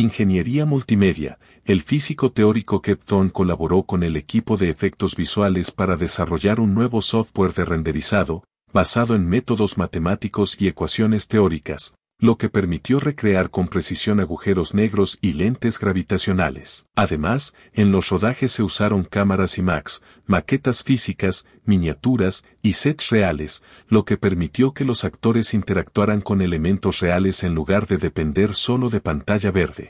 Ingeniería multimedia. El físico teórico Kepton colaboró con el equipo de efectos visuales para desarrollar un nuevo software de renderizado, basado en métodos matemáticos y ecuaciones teóricas, lo que permitió recrear con precisión agujeros negros y lentes gravitacionales. Además, en los rodajes se usaron cámaras y IMAX, maquetas físicas, miniaturas y sets reales, lo que permitió que los actores interactuaran con elementos reales en lugar de depender solo de pantalla verde.